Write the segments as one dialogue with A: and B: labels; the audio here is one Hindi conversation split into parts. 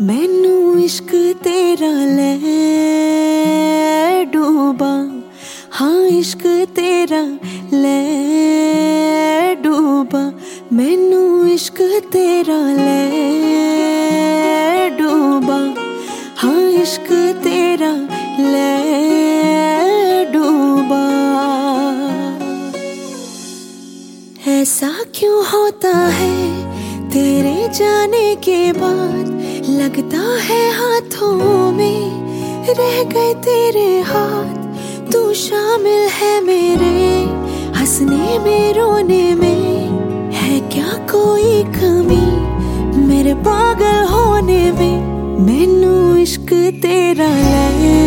A: ਮੈਨੂੰ ਇਸ਼ਕ ਤੇਰਾ ਲੈ ਡੂਬਾ ਹਾਂ ਇਸ਼ਕ ਤੇਰਾ ਲੈ ਡੂਬਾ ਮੈਨੂੰ ਇਸ਼ਕ ਤੇਰਾ ਲੈ ਡੂਬਾ ਹਾਂ ਇਸ਼ਕ ਤੇਰਾ ਲੈ डूबा ऐसा क्यों होता है तेरे जाने के बाद लगता है हाथों में रह गए तेरे हाथ। तू शामिल है मेरे हंसने में, रोने में। है क्या कोई कमी मेरे पागल होने में? मैनू इश्क तेरा ले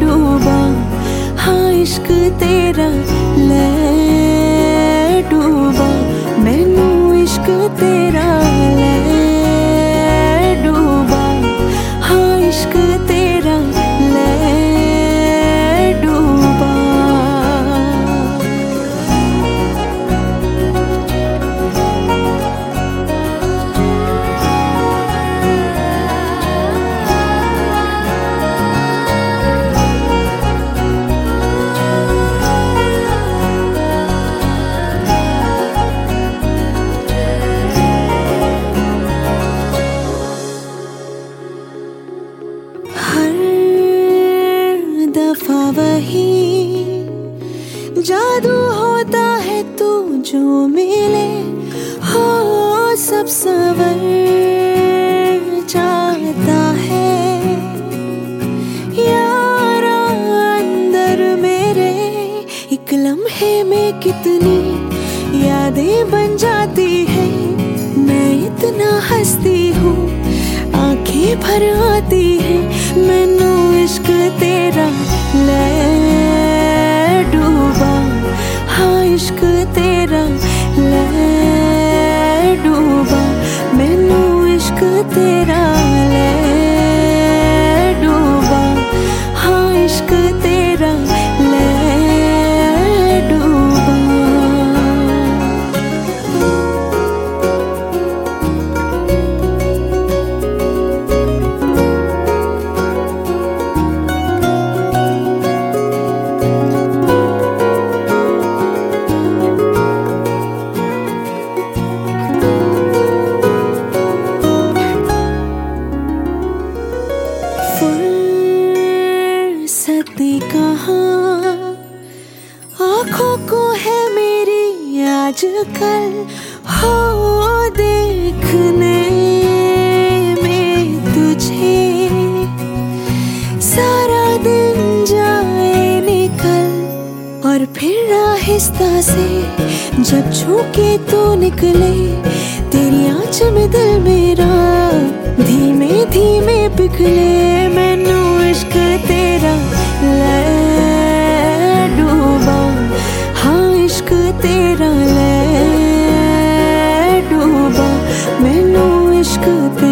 A: डूबा। हाँ इश्क तेरा तेरा जादू होता है तू जो मिले, हो सब सवर जाता है। यार अंदर मेरे, एक लम्हे में कितनी यादें बन जाती है। मैं इतना हंसती हूँ, आँखें भर आती है। मैनू इश्क तेरा, ले आजकल हो देखने सारा दिन जाए निकल और फिर से जब छूके तो निकले। तेरी आँच में दिल मेरा धीमे धीमे पिघले। could be